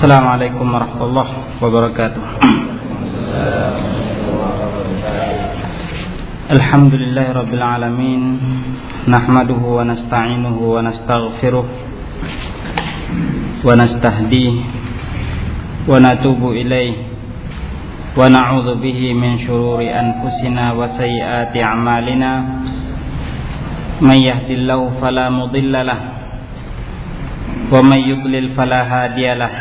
السلام عليكم ورحمة الله وبركاته. الحمد لله رب العالمين نحمده ونستعينه ونستغفره ونستهديه ونتوب إليه ونعوذ به من شرور أنفسنا وسيئات أعمالنا. من يهد الله فلا مضل له ومن يضلل فلا هادي له.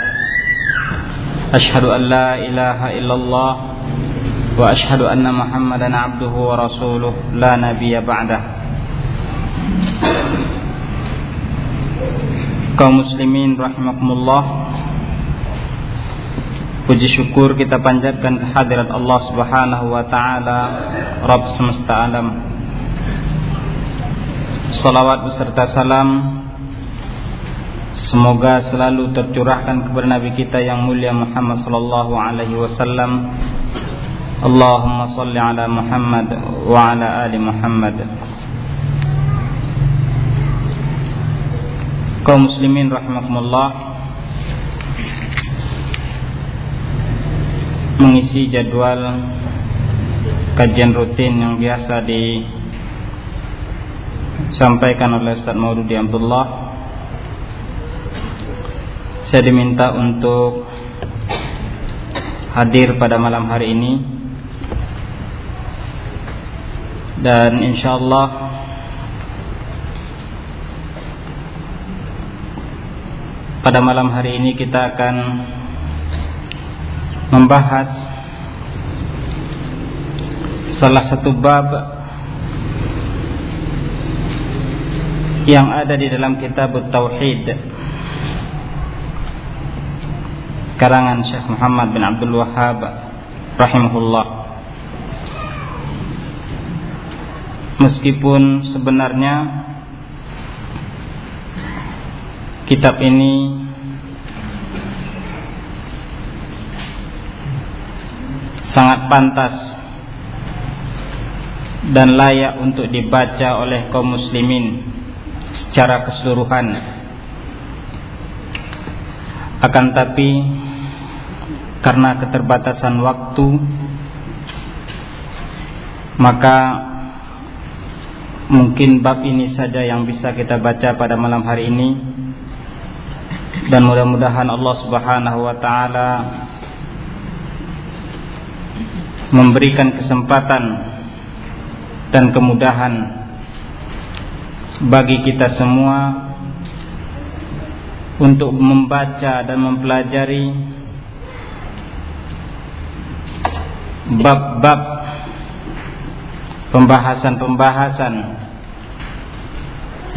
أشهد أن لا إله إلا الله وأشهد أن محمدا عبده ورسوله لا نبي بعده kaum muslimin rahimakumullah Puji syukur kita panjatkan kehadirat Allah subhanahu wa ta'ala Rabb semesta alam Salawat beserta salam Semoga selalu tercurahkan kepada Nabi kita yang mulia Muhammad sallallahu alaihi wasallam. Allahumma salli ala Muhammad wa ala ali Muhammad. Kaum muslimin rahimakumullah mengisi jadwal kajian rutin yang biasa disampaikan oleh Ustaz Maududi Abdullah saya diminta untuk hadir pada malam hari ini. Dan insyaallah pada malam hari ini kita akan membahas salah satu bab yang ada di dalam kitab Tauhid karangan Syekh Muhammad bin Abdul Wahhab rahimahullah. Meskipun sebenarnya kitab ini sangat pantas dan layak untuk dibaca oleh kaum muslimin secara keseluruhan. Akan tapi karena keterbatasan waktu maka mungkin bab ini saja yang bisa kita baca pada malam hari ini. Dan mudah-mudahan Allah Subhanahu wa taala memberikan kesempatan dan kemudahan bagi kita semua untuk membaca dan mempelajari bab-bab pembahasan-pembahasan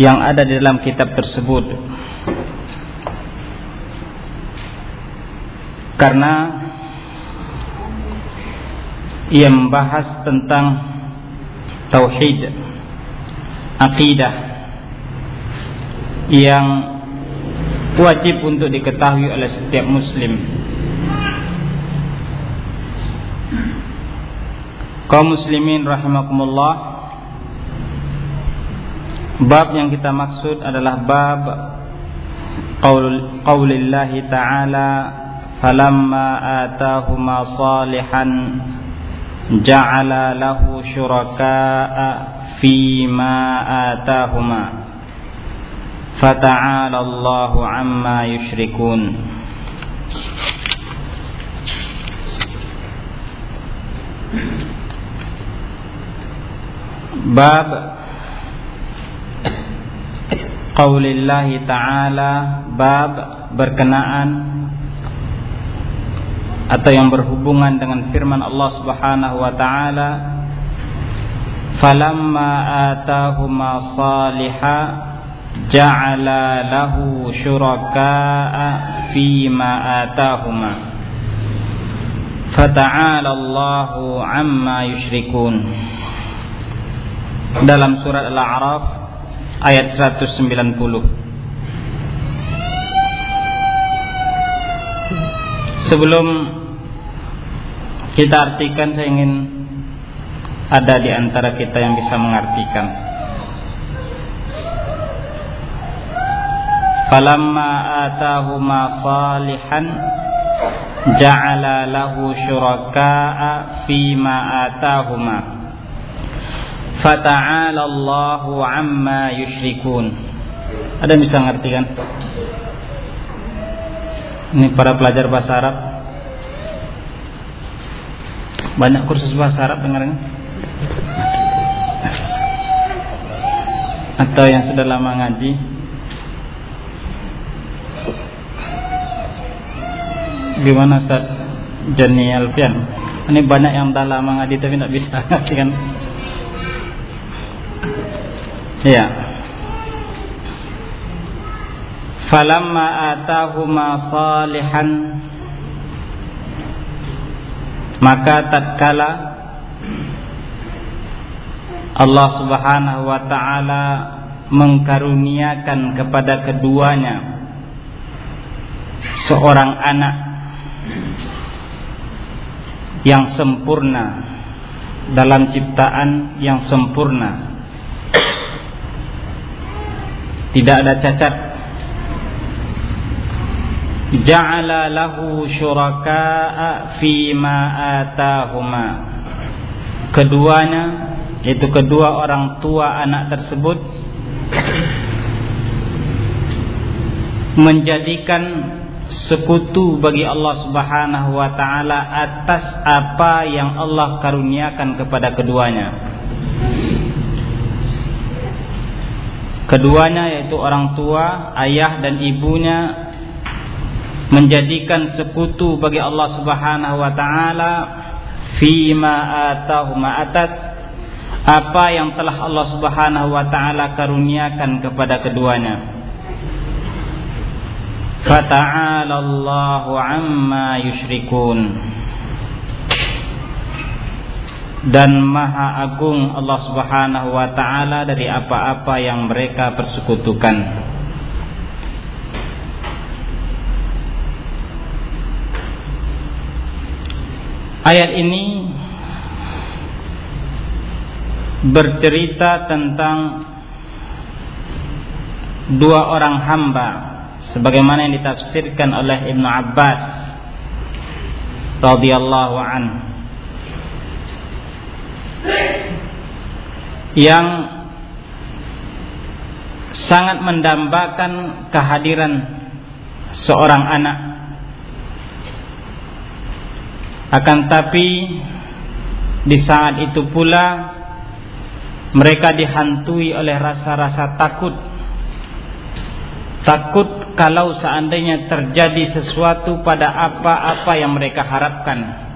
yang ada di dalam kitab tersebut. Karena ia membahas tentang tauhid akidah yang wajib untuk diketahui oleh setiap muslim kaum muslimin rahimakumullah. Bab yang kita maksud adalah bab qaul ta'ala falamma atahuma salihan ja'ala lahu syuraka'a fima atahuma fata'ala Allahu amma yushrikun bab qaulillahi ta'ala bab berkenaan atau yang berhubungan dengan firman Allah Subhanahu wa taala falamma atahuma saliha ja'ala lahu syuraka'a fima atahuma. Fata'ala Allahu amma yushrikun dalam surat Al-A'raf ayat 190. Sebelum kita artikan saya ingin ada di antara kita yang bisa mengartikan. falamma atahuma salihan ja'ala lahu syuraka'a fima atahuma fata'ala Allahu amma yushrikun. Ada yang bisa ngerti kan ini para pelajar bahasa Arab. Banyak kursus bahasa Arab dengarnya. Atau yang sudah lama ngaji. Gimana Ustaz? Jani Alfian? Ini banyak yang dah lama ngaji tapi tidak bisa kan? Ya. Falamma atahuma salihan maka tatkala Allah Subhanahu wa taala mengkaruniakan kepada keduanya seorang anak yang sempurna dalam ciptaan yang sempurna tidak ada cacat ja'ala lahu syuraka'a fi ma atahuma keduanya yaitu kedua orang tua anak tersebut menjadikan sekutu bagi Allah Subhanahu wa taala atas apa yang Allah karuniakan kepada keduanya. Keduanya yaitu orang tua, ayah dan ibunya menjadikan sekutu bagi Allah Subhanahu wa taala fima atahuma atas apa yang telah Allah Subhanahu wa taala karuniakan kepada keduanya. Fata'ala Allahu amma yushrikun dan maha agung Allah Subhanahu wa taala dari apa-apa yang mereka persekutukan. Ayat ini bercerita tentang dua orang hamba sebagaimana yang ditafsirkan oleh Ibnu Abbas radhiyallahu an yang sangat mendambakan kehadiran seorang anak. Akan tapi di saat itu pula mereka dihantui oleh rasa-rasa takut. Takut kalau seandainya terjadi sesuatu pada apa-apa yang mereka harapkan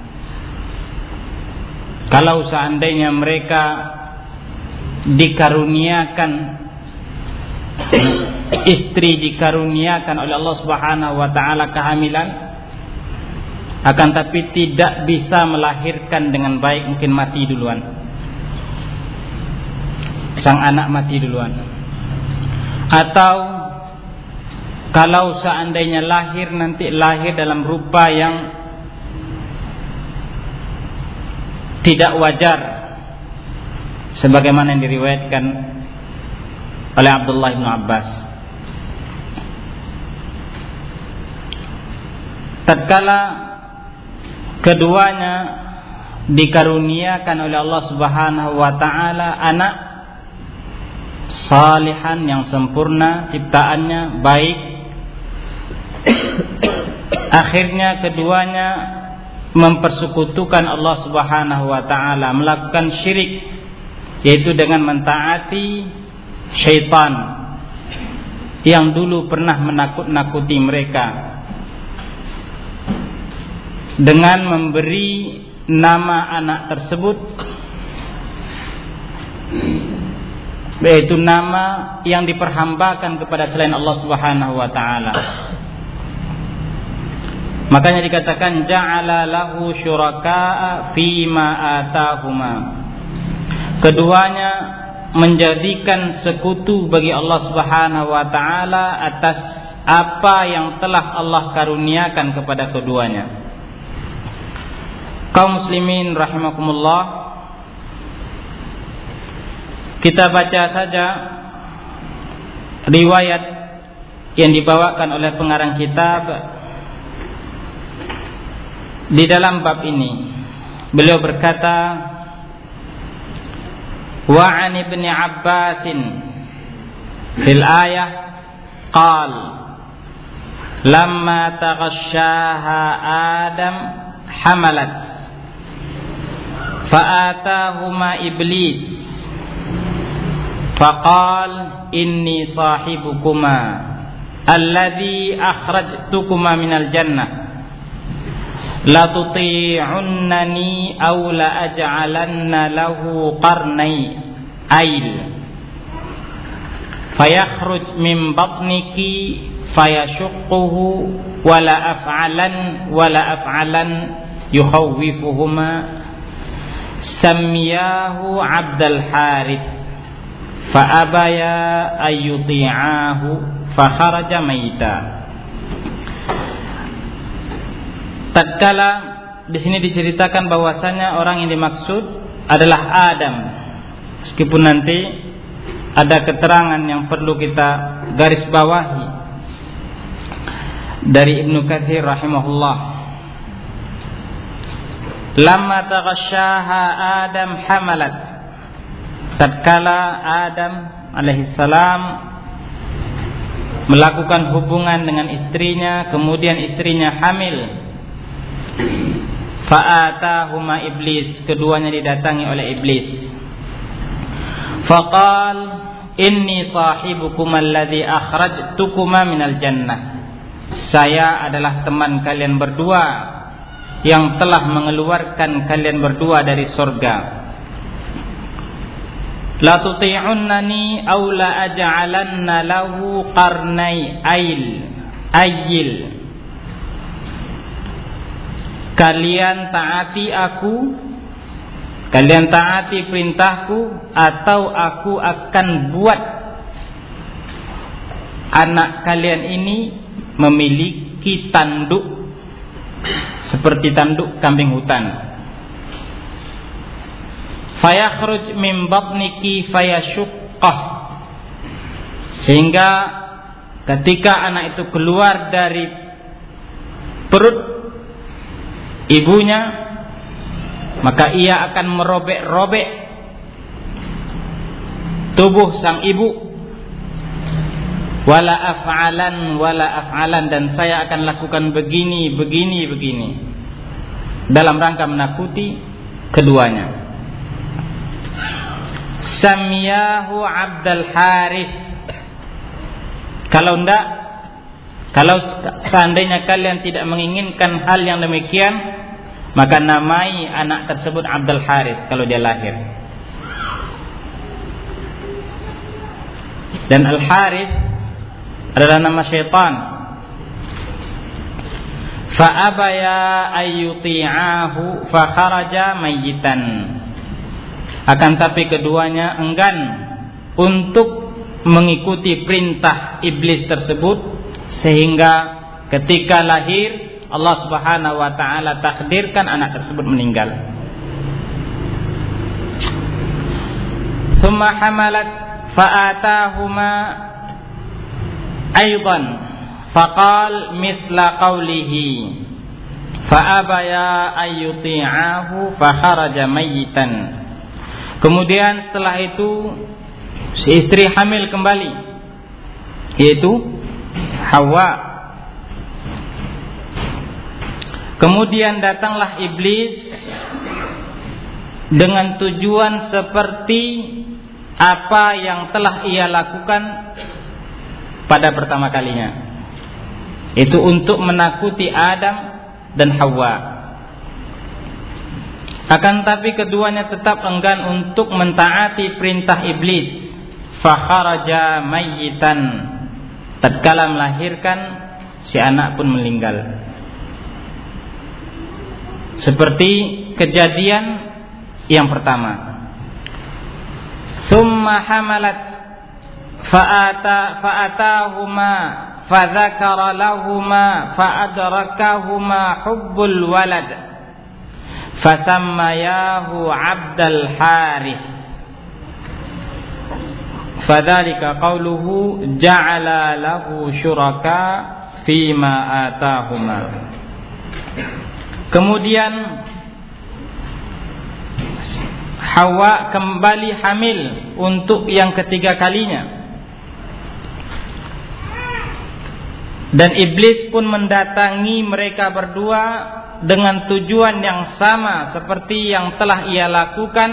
kalau seandainya mereka dikaruniakan istri dikaruniakan oleh Allah Subhanahu wa taala kehamilan akan tapi tidak bisa melahirkan dengan baik mungkin mati duluan. Sang anak mati duluan. Atau kalau seandainya lahir nanti lahir dalam rupa yang tidak wajar. Sebagaimana yang diriwayatkan oleh Abdullah bin Abbas. Tatkala keduanya dikaruniakan oleh Allah Subhanahu wa taala anak salihan yang sempurna ciptaannya baik. Akhirnya keduanya mempersekutukan Allah Subhanahu wa taala, melakukan syirik yaitu dengan mentaati syaitan yang dulu pernah menakut-nakuti mereka dengan memberi nama anak tersebut yaitu nama yang diperhambakan kepada selain Allah Subhanahu wa taala Makanya dikatakan ja'ala lahu syuraka'a fima atahuma. Keduanya menjadikan sekutu bagi Allah Subhanahu wa taala atas apa yang telah Allah karuniakan kepada keduanya. Kaum muslimin rahimakumullah kita baca saja riwayat yang dibawakan oleh pengarang kitab di dalam bab ini beliau berkata wa an ibni abbasin fil ayah qal lamma taghashaha adam hamalat. Fa'atahuma iblis. Faqal inni sahibukuma alladhi akhrajtukuma minal jannah لتطيعنني أو لأجعلن له قرني أيل فيخرج من بطنك فيشقه ولا أفعلن ولا أفعلن يخوفهما. سمياه عبد الحارث فأبيا أن يطيعاه فخرج ميتاً. Tatkala di sini diceritakan bahwasanya orang yang dimaksud adalah Adam. Meskipun nanti ada keterangan yang perlu kita garis bawahi dari Ibnu Katsir rahimahullah. Lama taghasyaha Adam hamalat. Tatkala Adam alaihissalam melakukan hubungan dengan istrinya kemudian istrinya hamil fa'atahuma iblis. Keduanya didatangi oleh iblis. Faqal inni sahibukum alladhi akhrajtukuma minal jannah. Saya adalah teman kalian berdua yang telah mengeluarkan kalian berdua dari surga La tuti'unnani aw la aj'alanna lahu qarnai ail ayil Kalian taati aku. Kalian taati perintahku Atau aku akan buat Anak kalian ini Memiliki tanduk Seperti tanduk kambing hutan. Fayakhruj min batniki fayashuqqah. Sehingga ketika anak itu keluar dari perut ibunya maka ia akan merobek-robek tubuh sang ibu. Wala af'alan wala af'alan dan saya akan lakukan begini begini begini. Dalam rangka menakuti keduanya. Samiyahu Abdul Harith. Kalau tidak, kalau seandainya kalian tidak menginginkan hal yang demikian, maka namai anak tersebut Abdul Harith kalau dia lahir. Dan Al Harith adalah nama syaitan. Fa'abaya ayyuti'ahu fa kharaja mayyitan akan tapi keduanya enggan untuk mengikuti perintah iblis tersebut sehingga ketika lahir Allah Subhanahu wa taala takdirkan anak tersebut meninggal. Thumma hamalat fa'atahuma aidan faqal mithla qawlihi. Fa'abaya ayyuti'ahu fakharaja mayyitan. Kemudian setelah itu si istri hamil kembali yaitu Hawa. Kemudian datanglah iblis dengan tujuan seperti apa yang telah ia lakukan pada pertama kalinya. Itu untuk menakuti Adam dan Hawa. Akan tapi keduanya tetap enggan untuk mentaati perintah iblis. Fakharaja mayyitan. Tatkala melahirkan, si anak pun meninggal. Seperti kejadian yang pertama. Thumma hamalat fa'ata fa'atahuma fadzakara lahuma fa'adrakahuma hubbul walad fasammayahu Abdul Harith fadzalika qauluhu ja'ala lahu syuraka fima atahuma. Kemudian Hawa kembali hamil untuk yang ketiga kalinya. Dan iblis pun mendatangi mereka berdua dengan tujuan yang sama seperti yang telah ia lakukan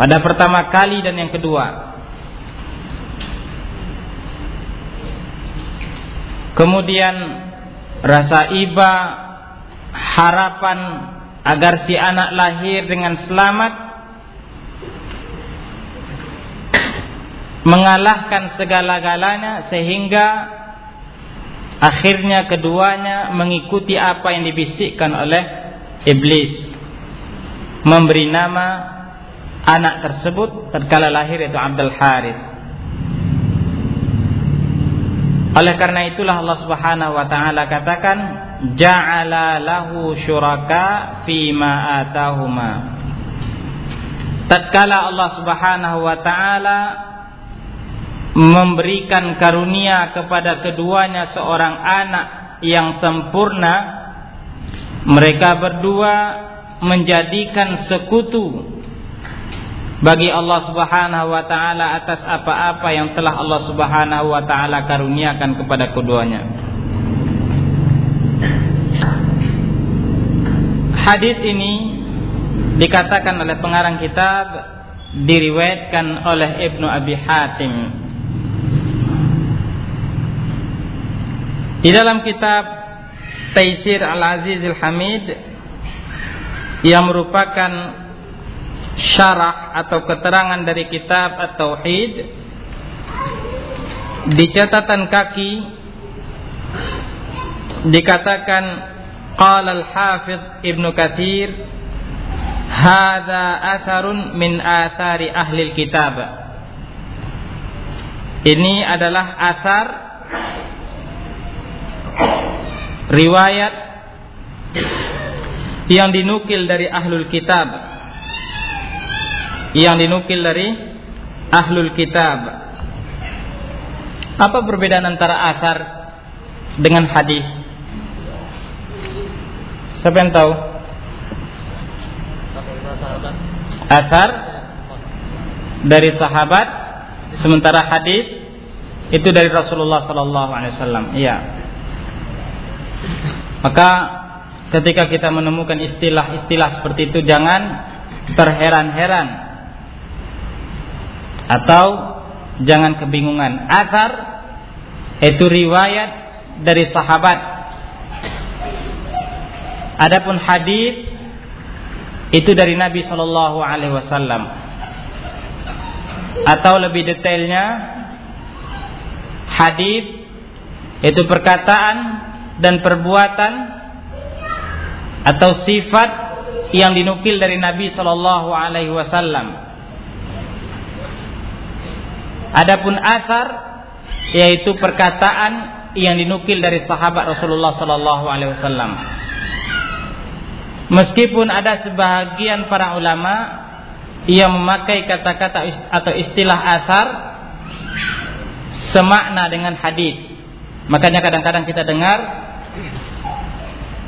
pada pertama kali dan yang kedua Kemudian rasa iba, harapan agar si anak lahir dengan selamat mengalahkan segala-galanya sehingga akhirnya keduanya mengikuti apa yang dibisikkan oleh iblis. Memberi nama anak tersebut tatkala lahir itu Abdul Harith Oleh karena itulah Allah Subhanahu wa taala katakan ja'ala lahu syuraka ma atahuma. Tatkala Allah Subhanahu wa taala memberikan karunia kepada keduanya seorang anak yang sempurna, mereka berdua menjadikan sekutu bagi Allah Subhanahu wa taala atas apa-apa yang telah Allah Subhanahu wa taala karuniakan kepada keduanya. Hadis ini dikatakan oleh pengarang kitab diriwayatkan oleh Ibnu Abi Hatim. Di dalam kitab Taisir Al-Aziz Al-Hamid yang merupakan syarah atau keterangan dari kitab At-Tauhid di catatan kaki dikatakan qala al-hafidh Ibnu Katsir hadza atharun min athari ahli kitab ini adalah asar riwayat yang dinukil dari ahlul kitab yang dinukil dari ahlul kitab. Apa perbedaan antara asar dengan hadis? Siapa yang tahu? Asar dari sahabat, sementara hadis itu dari Rasulullah Sallallahu Alaihi Wasallam. Iya. Maka ketika kita menemukan istilah-istilah seperti itu jangan terheran-heran atau jangan kebingungan. Asar itu riwayat dari sahabat. Adapun hadis itu dari Nabi Shallallahu Alaihi Wasallam. Atau lebih detailnya, hadis itu perkataan dan perbuatan atau sifat yang dinukil dari Nabi Shallallahu Alaihi Wasallam Adapun asar yaitu perkataan yang dinukil dari sahabat Rasulullah sallallahu alaihi wasallam. Meskipun ada sebahagian para ulama yang memakai kata-kata atau istilah asar semakna dengan hadis. Makanya kadang-kadang kita dengar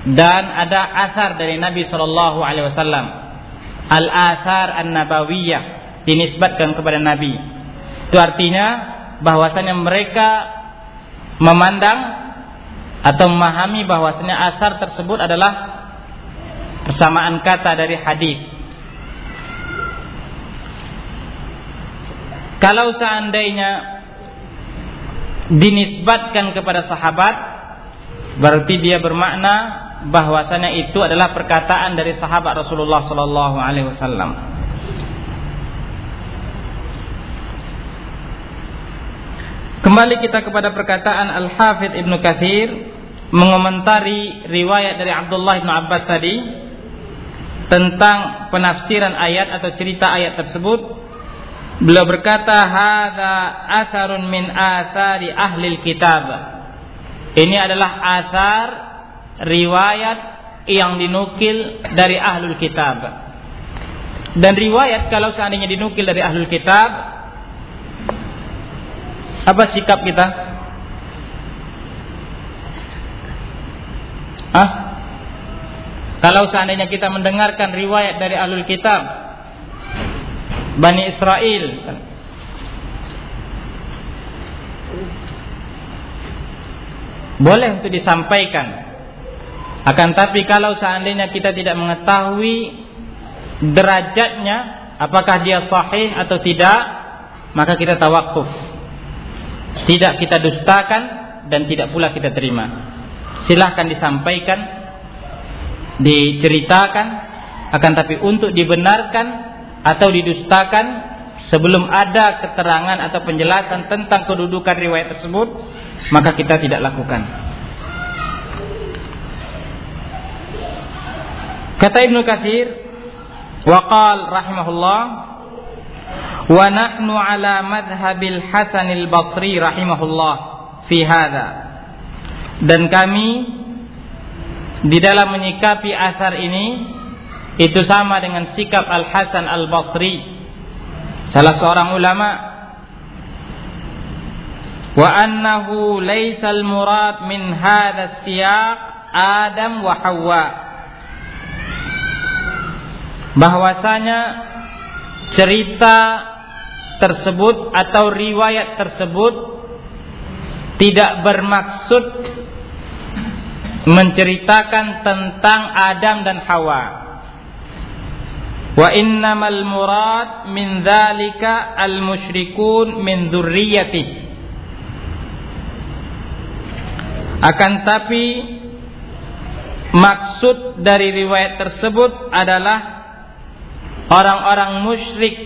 dan ada asar dari Nabi Shallallahu Alaihi Wasallam. Al asar an nabawiyah dinisbatkan kepada Nabi. Itu artinya bahwasanya mereka memandang atau memahami bahwasanya asar tersebut adalah persamaan kata dari hadis. Kalau seandainya dinisbatkan kepada sahabat berarti dia bermakna bahwasanya itu adalah perkataan dari sahabat Rasulullah sallallahu alaihi wasallam. Kembali kita kepada perkataan Al-Hafidh Ibn Kathir mengomentari riwayat dari Abdullah Ibn Abbas tadi tentang penafsiran ayat atau cerita ayat tersebut. Beliau berkata, "Hadza atharun min athari ahli kitab." Ini adalah asar riwayat yang dinukil dari ahlul kitab. Dan riwayat kalau seandainya dinukil dari ahlul kitab Apa sikap kita? Ah? Kalau seandainya kita mendengarkan riwayat dari alul kitab Bani Israel Boleh untuk disampaikan Akan tapi kalau seandainya kita tidak mengetahui Derajatnya Apakah dia sahih atau tidak Maka kita tawakuf Tidak kita dustakan Dan tidak pula kita terima. Silahkan disampaikan diceritakan akan tapi untuk dibenarkan atau didustakan sebelum ada keterangan atau penjelasan tentang kedudukan riwayat tersebut maka kita tidak lakukan. Kata Ibnu Katsir waqal rahimahullah wa nahnu ala madhhabil Hasan al-Basri rahimahullah fi dan kami di dalam menyikapi asar ini itu sama dengan sikap Al Hasan Al Basri salah seorang ulama. Wa annahu laisa al murad min hadha siyaq Adam wa Hawa. Bahwasanya cerita tersebut atau riwayat tersebut tidak bermaksud menceritakan tentang Adam dan Hawa. Wa innamal murad min dzalika al musyrikun min dzurriyyati. Akan tapi maksud dari riwayat tersebut adalah orang-orang musyrik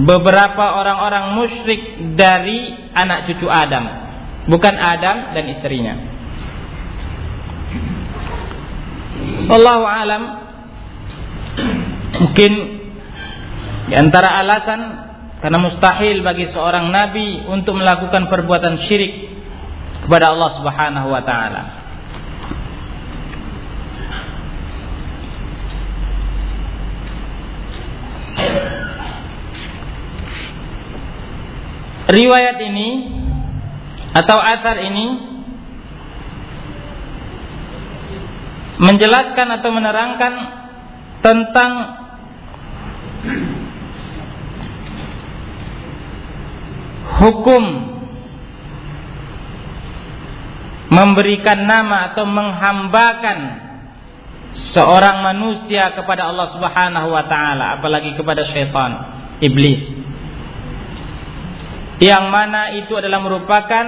beberapa orang-orang musyrik dari anak cucu Adam, bukan Adam dan istrinya. Wallahu alam mungkin di antara alasan karena mustahil bagi seorang nabi untuk melakukan perbuatan syirik kepada Allah Subhanahu wa taala. Riwayat ini atau atar ini menjelaskan atau menerangkan tentang hukum memberikan nama atau menghambakan seorang manusia kepada Allah Subhanahu wa taala apalagi kepada syaitan iblis yang mana itu adalah merupakan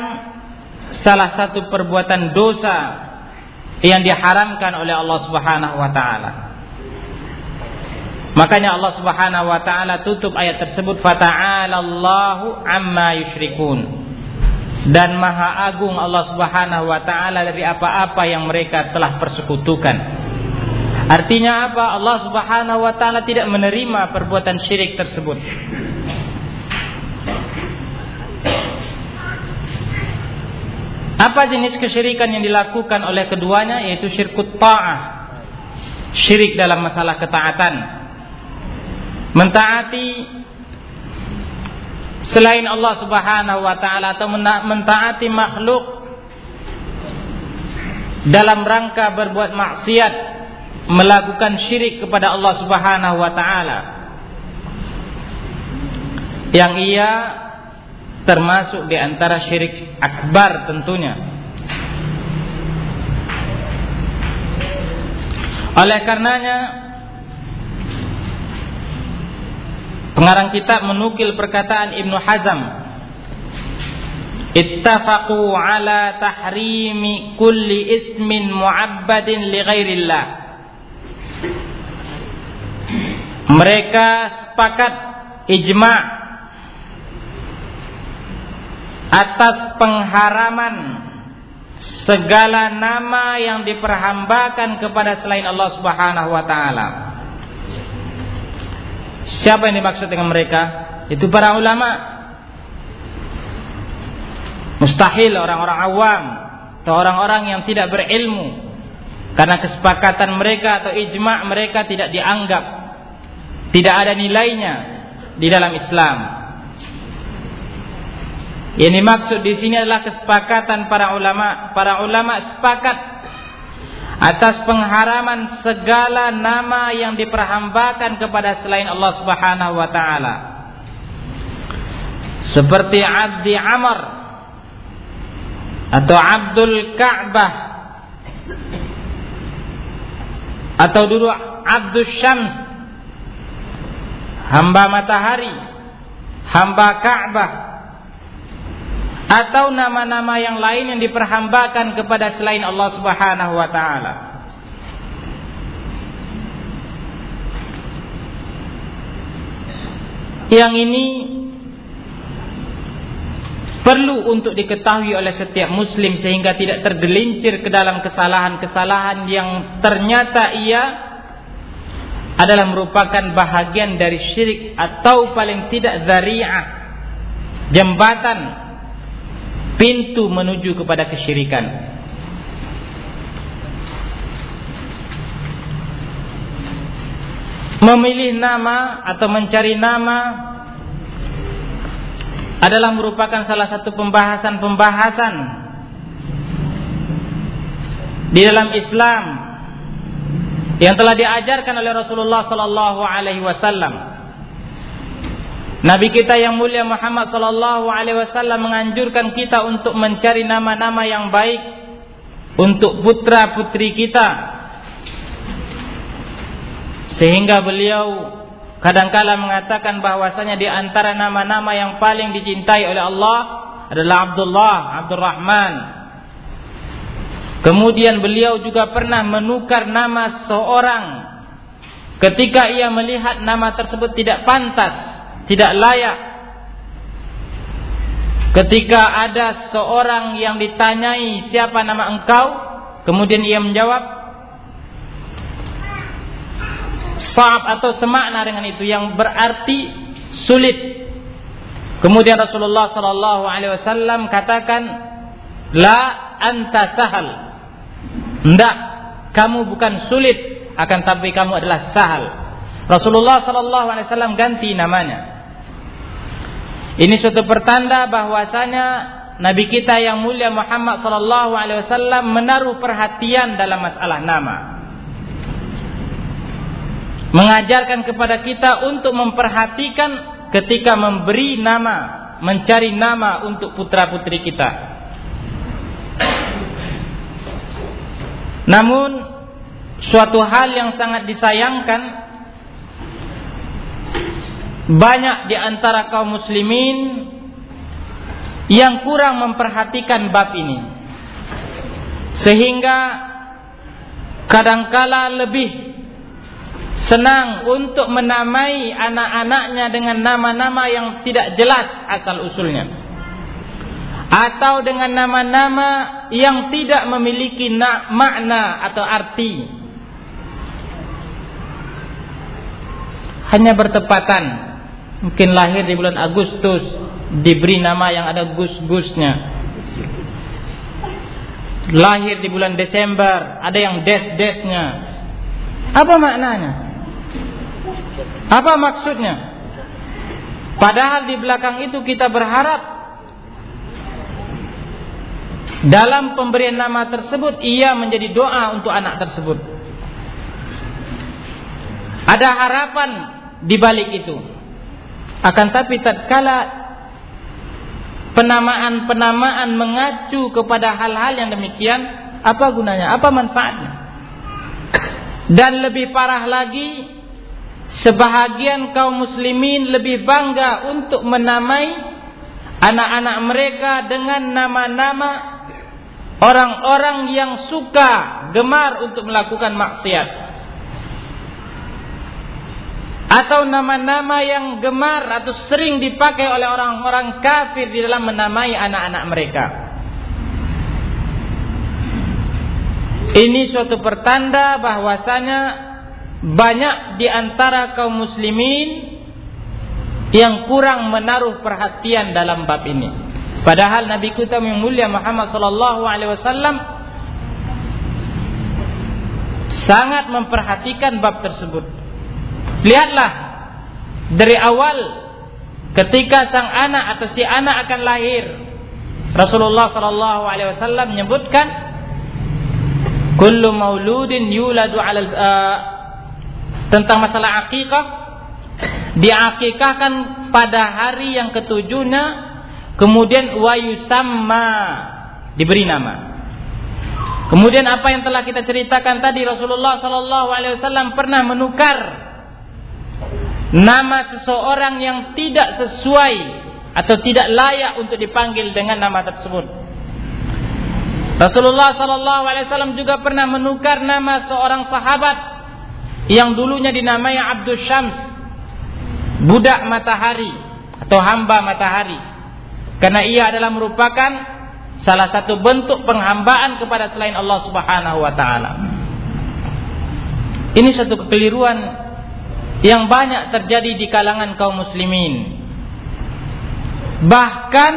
salah satu perbuatan dosa yang diharamkan oleh Allah Subhanahu wa taala. Makanya Allah Subhanahu wa taala tutup ayat tersebut fata'alallahu amma yusyrikun. Dan maha agung Allah Subhanahu wa taala dari apa-apa yang mereka telah persekutukan. Artinya apa? Allah Subhanahu wa taala tidak menerima perbuatan syirik tersebut. Apa jenis kesyirikan yang dilakukan oleh keduanya yaitu syirkut ta'ah. Syirik dalam masalah ketaatan. Mentaati selain Allah Subhanahu wa taala atau mentaati makhluk dalam rangka berbuat maksiat melakukan syirik kepada Allah Subhanahu wa taala yang ia termasuk di antara syirik akbar tentunya. Oleh karenanya pengarang kitab menukil perkataan Ibnu Hazm Ittafaqu ala tahrimi kulli ismin mu'abbadin li ghairillah Mereka sepakat ijma' atas pengharaman segala nama yang diperhambakan kepada selain Allah Subhanahu wa taala. Siapa yang dimaksud dengan mereka? Itu para ulama. Mustahil orang-orang awam atau orang-orang yang tidak berilmu karena kesepakatan mereka atau ijma' mereka tidak dianggap tidak ada nilainya di dalam Islam. Ini maksud di sini adalah kesepakatan para ulama. Para ulama sepakat atas pengharaman segala nama yang diperhambakan kepada selain Allah Subhanahu wa taala. Seperti Abdi Amr atau Abdul Ka'bah atau dulu Abdul Syams hamba matahari hamba Ka'bah atau nama-nama yang lain yang diperhambakan kepada selain Allah Subhanahu wa taala. Yang ini perlu untuk diketahui oleh setiap muslim sehingga tidak tergelincir ke dalam kesalahan-kesalahan yang ternyata ia adalah merupakan bahagian dari syirik atau paling tidak zari'ah jembatan pintu menuju kepada kesyirikan. Memilih nama atau mencari nama adalah merupakan salah satu pembahasan-pembahasan di dalam Islam yang telah diajarkan oleh Rasulullah sallallahu alaihi wasallam. Nabi kita yang mulia Muhammad sallallahu alaihi wasallam menganjurkan kita untuk mencari nama-nama yang baik untuk putra-putri kita. Sehingga beliau kadangkala mengatakan bahwasanya di antara nama-nama yang paling dicintai oleh Allah adalah Abdullah, Abdurrahman. Kemudian beliau juga pernah menukar nama seorang. Ketika ia melihat nama tersebut tidak pantas tidak layak. Ketika ada seorang yang ditanyai siapa nama engkau? Kemudian ia menjawab Sa'ab atau semakna dengan itu yang berarti sulit. Kemudian Rasulullah sallallahu alaihi wasallam katakan la anta sahal enggak kamu bukan sulit akan tapi kamu adalah sahal Rasulullah sallallahu alaihi wasallam ganti namanya ini suatu pertanda bahwasanya Nabi kita yang mulia Muhammad sallallahu alaihi wasallam menaruh perhatian dalam masalah nama. Mengajarkan kepada kita untuk memperhatikan ketika memberi nama, mencari nama untuk putra-putri kita. Namun suatu hal yang sangat disayangkan banyak di antara kaum muslimin yang kurang memperhatikan bab ini. Sehingga kadangkala lebih senang untuk menamai anak-anaknya dengan nama-nama yang tidak jelas asal usulnya. Atau dengan nama-nama yang tidak memiliki makna atau arti. Hanya bertepatan Mungkin lahir di bulan Agustus Diberi nama yang ada gus-gusnya Lahir di bulan Desember Ada yang des-desnya Apa maknanya? Apa maksudnya? Padahal di belakang itu kita berharap Dalam pemberian nama tersebut Ia menjadi doa untuk anak tersebut Ada harapan di balik itu akan tapi tatkala penamaan-penamaan mengacu kepada hal-hal yang demikian, apa gunanya? Apa manfaatnya? Dan lebih parah lagi, sebahagian kaum muslimin lebih bangga untuk menamai anak-anak mereka dengan nama-nama orang-orang yang suka gemar untuk melakukan maksiat atau nama-nama yang gemar atau sering dipakai oleh orang-orang kafir di dalam menamai anak-anak mereka. Ini suatu pertanda bahwasanya banyak di antara kaum muslimin yang kurang menaruh perhatian dalam bab ini. Padahal Nabi kita yang mulia Muhammad sallallahu alaihi wasallam sangat memperhatikan bab tersebut. Lihatlah dari awal ketika sang anak atau si anak akan lahir Rasulullah sallallahu alaihi wasallam menyebutkan kullu mauludin yuladu 'ala uh, tentang masalah akikah diakikahkan pada hari yang ketujuhnya kemudian wayusamma diberi nama Kemudian apa yang telah kita ceritakan tadi Rasulullah sallallahu alaihi wasallam pernah menukar nama seseorang yang tidak sesuai atau tidak layak untuk dipanggil dengan nama tersebut. Rasulullah sallallahu alaihi wasallam juga pernah menukar nama seorang sahabat yang dulunya dinamai Abdul Syams, budak matahari atau hamba matahari. Karena ia adalah merupakan salah satu bentuk penghambaan kepada selain Allah Subhanahu wa taala. Ini satu kekeliruan yang banyak terjadi di kalangan kaum muslimin. Bahkan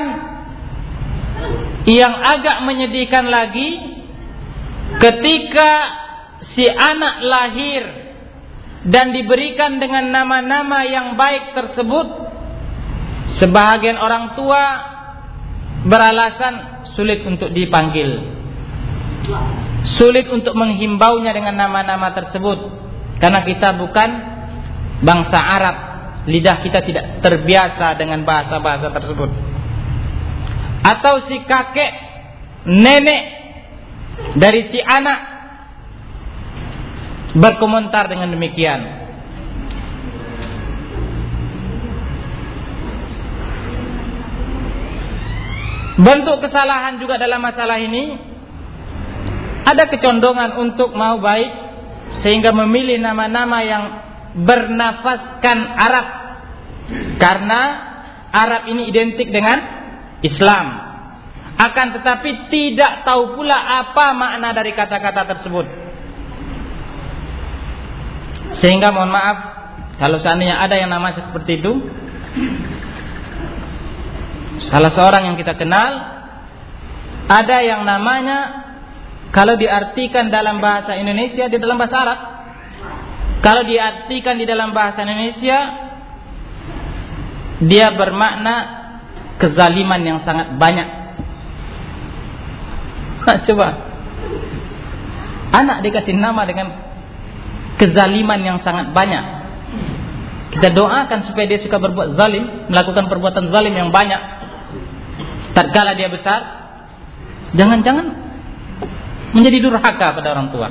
yang agak menyedihkan lagi ketika si anak lahir dan diberikan dengan nama-nama yang baik tersebut sebahagian orang tua beralasan sulit untuk dipanggil. Sulit untuk menghimbaunya dengan nama-nama tersebut. Karena kita bukan bangsa Arab. Lidah kita tidak terbiasa dengan bahasa-bahasa tersebut. Atau si kakek nenek dari si anak berkomentar dengan demikian bentuk kesalahan juga dalam masalah ini. Ada kecondongan untuk mau baik sehingga memilih nama-nama yang bernafaskan Arab. Karena Arab ini identik dengan Islam. Akan tetapi tidak tahu pula apa makna dari kata-kata tersebut. Sehingga mohon maaf kalau seandainya ada yang nama seperti itu salah seorang yang kita kenal ada yang namanya kalau diartikan dalam bahasa Indonesia di dalam bahasa Arab kalau diartikan di dalam bahasa Indonesia, dia bermakna kezaliman yang sangat banyak. Nah, coba. Anak dikasih nama dengan kezaliman yang sangat banyak. Kita doakan supaya dia suka berbuat zalim, melakukan perbuatan zalim yang banyak. Tatkala dia besar, jangan-jangan menjadi durhaka pada orang tua.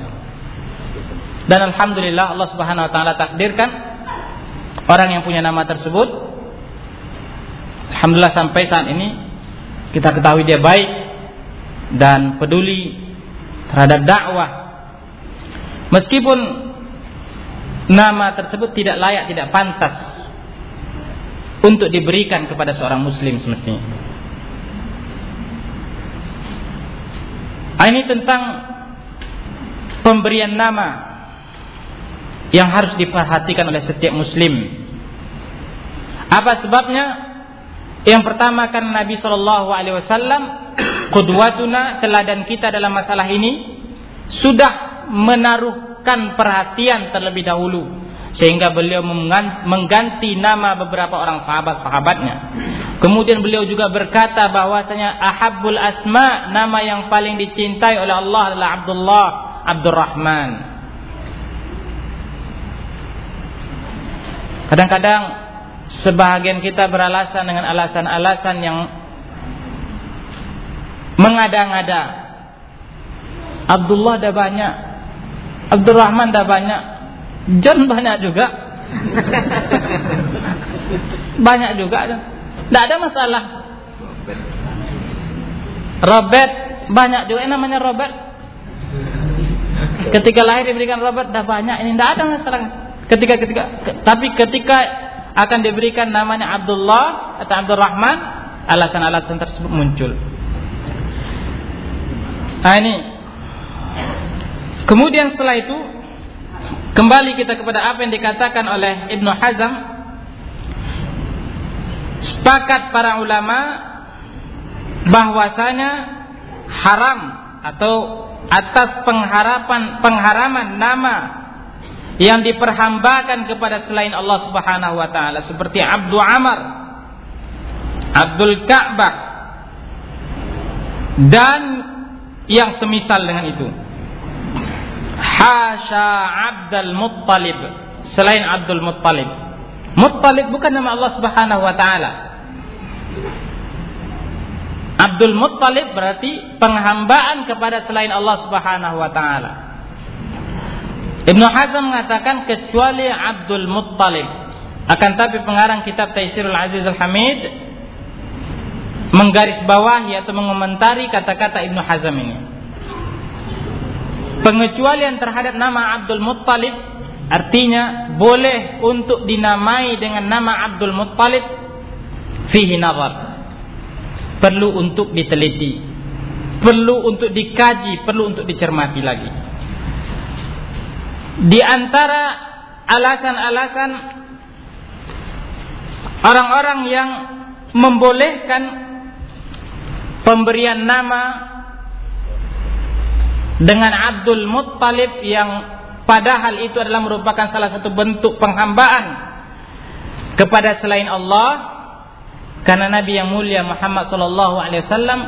Dan alhamdulillah Allah Subhanahu wa taala takdirkan orang yang punya nama tersebut alhamdulillah sampai saat ini kita ketahui dia baik dan peduli terhadap dakwah. Meskipun nama tersebut tidak layak, tidak pantas untuk diberikan kepada seorang muslim semestinya. Ini tentang pemberian nama yang harus diperhatikan oleh setiap muslim. Apa sebabnya? Yang pertama kan Nabi Shallallahu Alaihi Wasallam kudwatuna teladan kita dalam masalah ini sudah menaruhkan perhatian terlebih dahulu sehingga beliau mengganti nama beberapa orang sahabat-sahabatnya. Kemudian beliau juga berkata bahwasanya ahabbul asma nama yang paling dicintai oleh Allah adalah Abdullah Abdurrahman. Kadang-kadang sebahagian kita beralasan dengan alasan-alasan yang mengada-ngada. Abdullah dah banyak, Abdurrahman dah banyak, John banyak juga. banyak juga. Tidak ada masalah. Robert banyak juga yang namanya Robert. Ketika lahir diberikan Robert dah banyak ini tidak ada masalah. Ketika ketika tapi ketika akan diberikan namanya Abdullah atau Abdurrahman, alasan-alasan tersebut muncul. Nah ini. Kemudian setelah itu kembali kita kepada apa yang dikatakan oleh Ibnu Hazm sepakat para ulama bahwasanya haram atau atas pengharapan pengharaman nama yang diperhambakan kepada selain Allah Subhanahu wa taala seperti Abdul Amar Abdul Ka'bah dan yang semisal dengan itu. Hasya Abdul Muttalib selain Abdul Muttalib. Muttalib bukan nama Allah Subhanahu wa taala. Abdul Muttalib berarti penghambaan kepada selain Allah Subhanahu wa taala. Ibnu Hazm mengatakan kecuali Abdul Muttalib. Akan tapi pengarang kitab Taisirul Aziz Al-Hamid menggarisbawahi atau mengomentari kata-kata Ibnu Hazm ini. Pengecualian terhadap nama Abdul Muttalib artinya boleh untuk dinamai dengan nama Abdul Muttalib fihi nazar. Perlu untuk diteliti, perlu untuk dikaji, perlu untuk dicermati lagi. Di antara alasan-alasan orang-orang yang membolehkan pemberian nama dengan Abdul Muttalib yang padahal itu adalah merupakan salah satu bentuk penghambaan kepada selain Allah karena Nabi yang mulia Muhammad sallallahu alaihi wasallam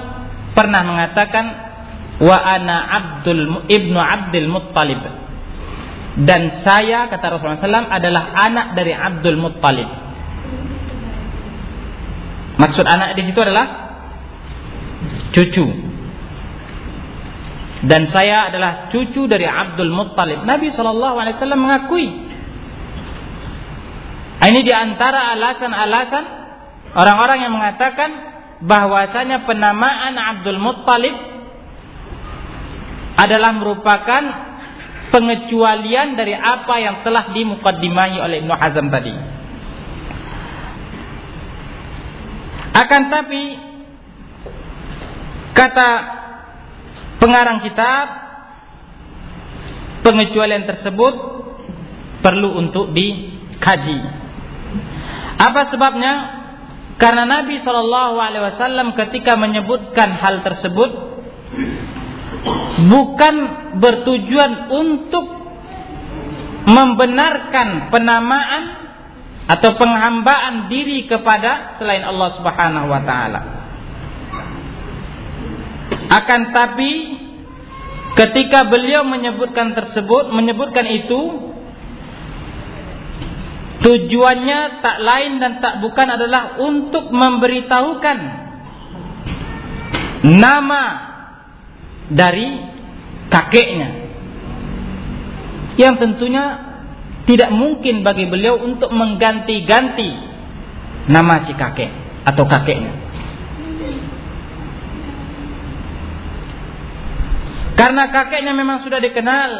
pernah mengatakan wa ana Abdul ibnu Abdul Muttalib dan saya kata Rasulullah SAW adalah anak dari Abdul Muttalib. Maksud anak di situ adalah cucu. Dan saya adalah cucu dari Abdul Muttalib. Nabi SAW mengakui. Ini di antara alasan-alasan orang-orang yang mengatakan bahwasanya penamaan Abdul Muttalib adalah merupakan pengecualian dari apa yang telah dimukaddimahi oleh Ibnu Hazm tadi. Akan tapi kata pengarang kitab pengecualian tersebut perlu untuk dikaji. Apa sebabnya? Karena Nabi Shallallahu Alaihi Wasallam ketika menyebutkan hal tersebut bukan bertujuan untuk membenarkan penamaan atau penghambaan diri kepada selain Allah Subhanahu wa taala. Akan tapi ketika beliau menyebutkan tersebut, menyebutkan itu tujuannya tak lain dan tak bukan adalah untuk memberitahukan nama dari kakeknya. Yang tentunya tidak mungkin bagi beliau untuk mengganti-ganti nama si kakek atau kakeknya karena kakeknya memang sudah dikenal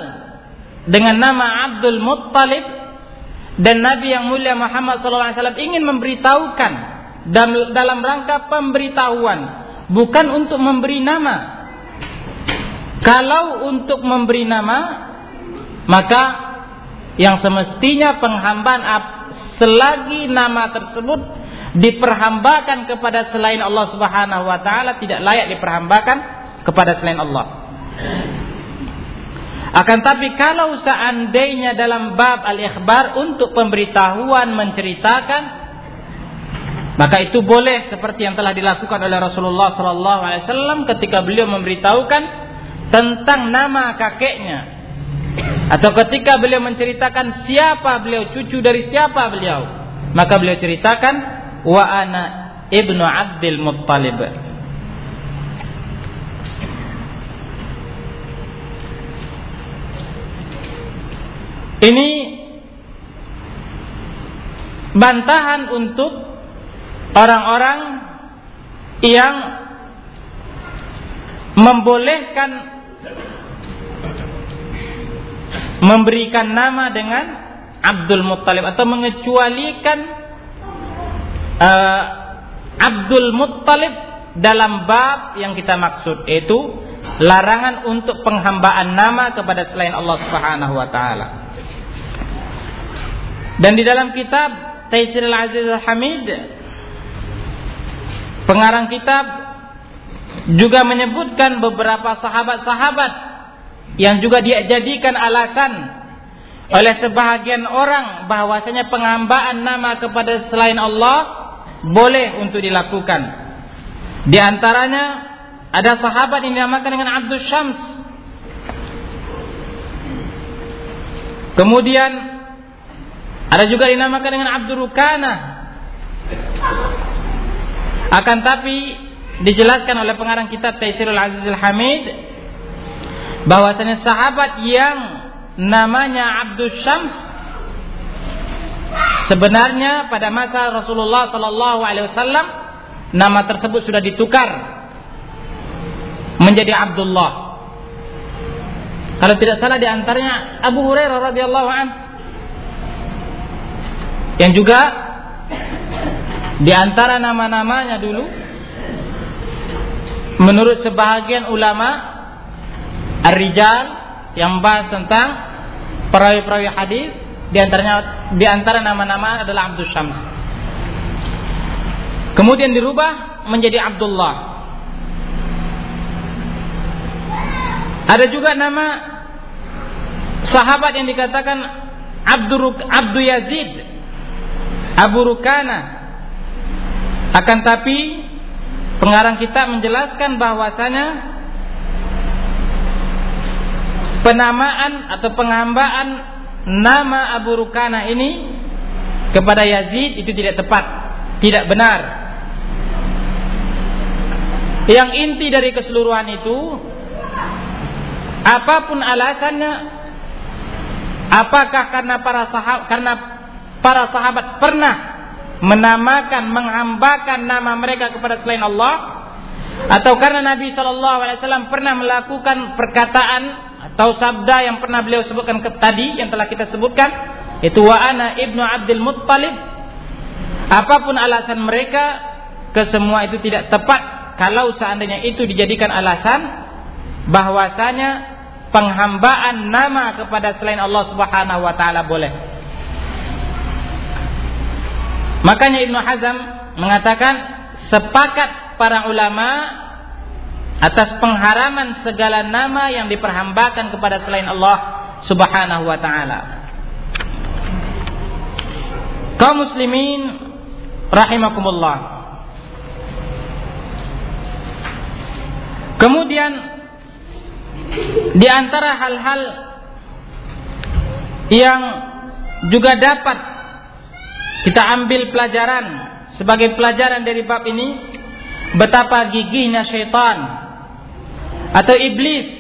dengan nama Abdul Muttalib dan Nabi yang mulia Muhammad SAW ingin memberitahukan dalam rangka pemberitahuan bukan untuk memberi nama kalau untuk memberi nama, maka yang semestinya penghambaan selagi nama tersebut diperhambakan kepada selain Allah Subhanahu wa taala tidak layak diperhambakan kepada selain Allah. Akan tapi kalau seandainya dalam bab al-ikhbar untuk pemberitahuan menceritakan maka itu boleh seperti yang telah dilakukan oleh Rasulullah sallallahu alaihi wasallam ketika beliau memberitahukan tentang nama kakeknya. Atau ketika beliau menceritakan siapa beliau cucu dari siapa beliau. Maka beliau ceritakan wa ana ibnu Abdul Muttalib ini bantahan untuk orang-orang yang membolehkan memberikan nama dengan Abdul Muttalib atau mengecualikan uh, Abdul Muttalib dalam bab yang kita maksud yaitu larangan untuk penghambaan nama kepada selain Allah Subhanahu wa taala. Dan di dalam kitab Taisir Al-Aziz Al-Hamid pengarang kitab juga menyebutkan beberapa sahabat-sahabat yang juga dia jadikan alasan oleh sebahagian orang bahwasanya penghambaan nama kepada selain Allah boleh untuk dilakukan. Di antaranya ada sahabat yang dinamakan dengan Abdul Syams. Kemudian ada juga dinamakan dengan Abdul Rukana. Akan tapi dijelaskan oleh pengarang kitab Taisirul Azizul Hamid bahwasanya sahabat yang namanya Abdul Syams sebenarnya pada masa Rasulullah Sallallahu Alaihi Wasallam nama tersebut sudah ditukar menjadi Abdullah. Kalau tidak salah di antaranya Abu Hurairah radhiyallahu an yang juga di antara nama-namanya dulu menurut sebahagian ulama Ar-Rijal yang membahas tentang perawi-perawi hadis di antaranya di antara nama-nama adalah Abdul Syams. Kemudian dirubah menjadi Abdullah. Ada juga nama sahabat yang dikatakan Abdur Abdu Yazid Abu Rukana. Akan tapi Pengarang kita menjelaskan bahwasanya penamaan atau penghambaan nama Abu Rukana ini kepada Yazid itu tidak tepat, tidak benar. Yang inti dari keseluruhan itu apapun alasannya apakah karena para sahabat karena para sahabat pernah menamakan, menghambakan nama mereka kepada selain Allah? Atau karena Nabi Shallallahu Alaihi Wasallam pernah melakukan perkataan atau sabda yang pernah beliau sebutkan ke, tadi yang telah kita sebutkan? Itu wa ana ibnu Abdul Muttalib. Apa pun alasan mereka kesemua itu tidak tepat kalau seandainya itu dijadikan alasan bahwasanya penghambaan nama kepada selain Allah Subhanahu wa taala boleh Makanya Ibnu Hazm mengatakan sepakat para ulama atas pengharaman segala nama yang diperhambakan kepada selain Allah Subhanahu wa taala. Kaum muslimin rahimakumullah. Kemudian di antara hal-hal yang juga dapat kita ambil pelajaran. Sebagai pelajaran dari bab ini betapa gigihnya syaitan atau iblis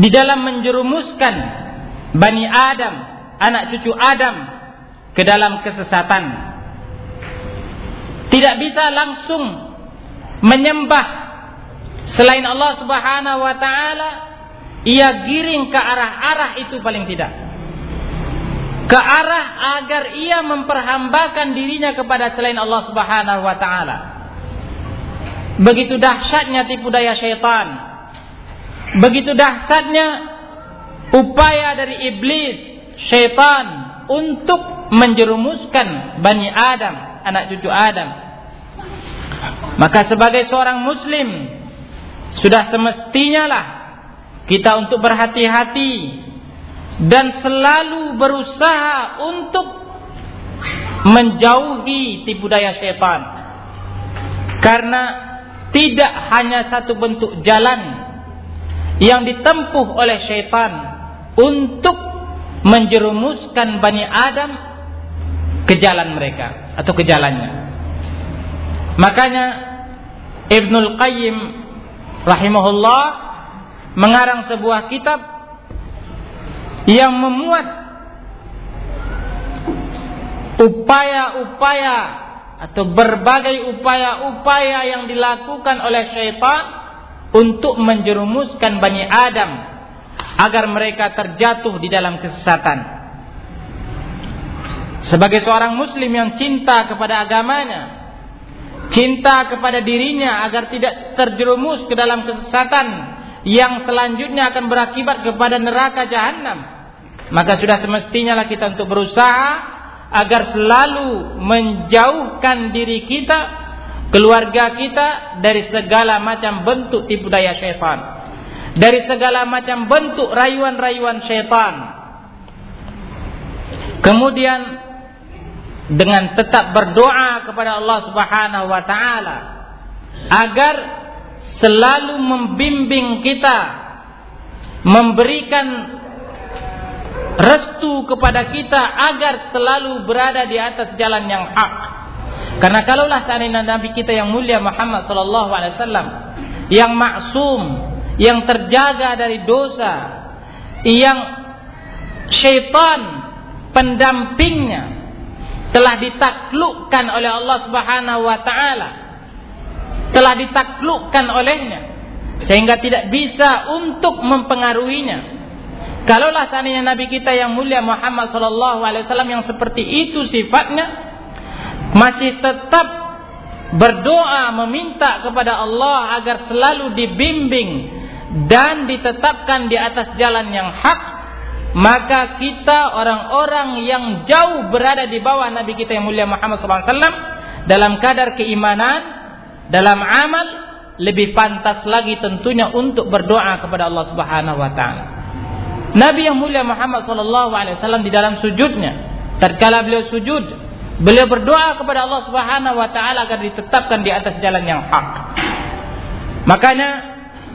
di dalam menjerumuskan Bani Adam, anak cucu Adam ke dalam kesesatan. Tidak bisa langsung menyembah selain Allah Subhanahu wa taala, ia giring ke arah-arah itu paling tidak ke arah agar ia memperhambakan dirinya kepada selain Allah Subhanahu wa taala. Begitu dahsyatnya tipu daya syaitan. Begitu dahsyatnya upaya dari iblis, syaitan untuk menjerumuskan Bani Adam, anak cucu Adam. Maka sebagai seorang muslim sudah semestinya lah kita untuk berhati-hati dan selalu berusaha untuk menjauhi tipu daya syaitan. Karena tidak hanya satu bentuk jalan yang ditempuh oleh syaitan untuk menjerumuskan Bani Adam ke jalan mereka atau ke jalannya. Makanya Ibnul Qayyim rahimahullah mengarang sebuah kitab yang memuat upaya-upaya atau berbagai upaya-upaya yang dilakukan oleh syaitan untuk menjerumuskan Bani Adam agar mereka terjatuh di dalam kesesatan. Sebagai seorang muslim yang cinta kepada agamanya, cinta kepada dirinya agar tidak terjerumus ke dalam kesesatan yang selanjutnya akan berakibat kepada neraka jahanam maka sudah semestinya lah kita untuk berusaha agar selalu menjauhkan diri kita, keluarga kita dari segala macam bentuk tipu daya syaitan. Dari segala macam bentuk rayuan-rayuan syaitan. Kemudian dengan tetap berdoa kepada Allah Subhanahu wa taala agar selalu membimbing kita memberikan restu kepada kita agar selalu berada di atas jalan yang hak. Karena kalaulah seandainya Nabi kita yang mulia Muhammad sallallahu alaihi wasallam yang maksum, yang terjaga dari dosa, yang syaitan pendampingnya telah ditaklukkan oleh Allah Subhanahu wa taala. Telah ditaklukkan olehnya sehingga tidak bisa untuk mempengaruhinya. Kalaulah seandainya Nabi kita yang mulia Muhammad wasallam yang seperti itu sifatnya masih tetap berdoa meminta kepada Allah agar selalu dibimbing dan ditetapkan di atas jalan yang hak maka kita orang-orang yang jauh berada di bawah Nabi kita yang mulia Muhammad wasallam dalam kadar keimanan dalam amal lebih pantas lagi tentunya untuk berdoa kepada Allah Subhanahu wa taala. Nabi yang mulia Muhammad wasallam di dalam sujudnya, tatkala beliau sujud, beliau berdoa kepada Allah Subhanahu wa taala agar ditetapkan di atas jalan yang hak. Makanya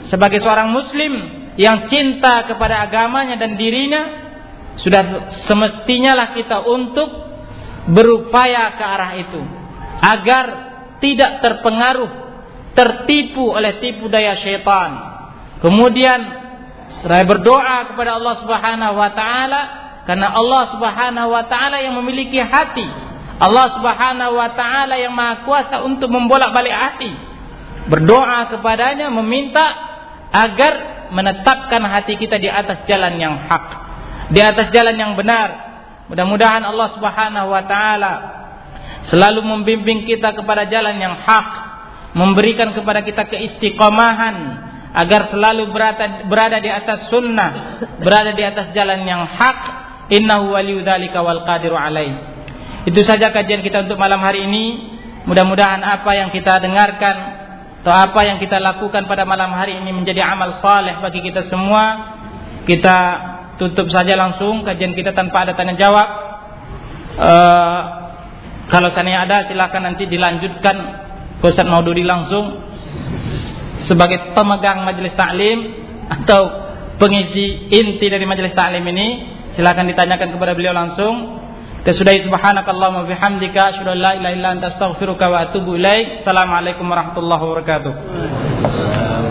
sebagai seorang muslim yang cinta kepada agamanya dan dirinya, sudah semestinya lah kita untuk berupaya ke arah itu agar tidak terpengaruh, tertipu oleh tipu daya syaitan. Kemudian Seraya berdoa kepada Allah Subhanahu wa taala karena Allah Subhanahu wa taala yang memiliki hati. Allah Subhanahu wa taala yang Maha Kuasa untuk membolak-balik hati. Berdoa kepadanya meminta agar menetapkan hati kita di atas jalan yang hak, di atas jalan yang benar. Mudah-mudahan Allah Subhanahu wa taala selalu membimbing kita kepada jalan yang hak, memberikan kepada kita keistiqomahan agar selalu berada, berada di atas sunnah, berada di atas jalan yang hak. Innahu waliyudzalika wal qadiru alaih. Itu saja kajian kita untuk malam hari ini. Mudah-mudahan apa yang kita dengarkan atau apa yang kita lakukan pada malam hari ini menjadi amal saleh bagi kita semua. Kita tutup saja langsung kajian kita tanpa ada tanya jawab. Uh, kalau seandainya ada silakan nanti dilanjutkan Ustaz Maududi langsung sebagai pemegang majelis taklim atau pengisi inti dari majelis taklim ini silakan ditanyakan kepada beliau langsung Kesudahi subhanakallahumma bihamdika asyhadu an la ilaha illa anta astaghfiruka wa atubu ilaik. Assalamualaikum warahmatullahi wabarakatuh.